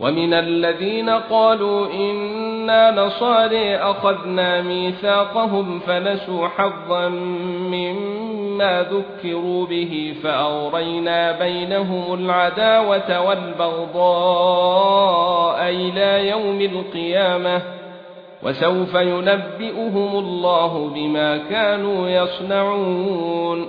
ومن الذين قالوا إنا نصارى أخذنا ميثاقهم فنسوا حظا مما ذكروا به فأورينا بينهم العداوة والبغضاء إلى يوم القيامة وسوف ينبئهم الله بما كانوا يصنعون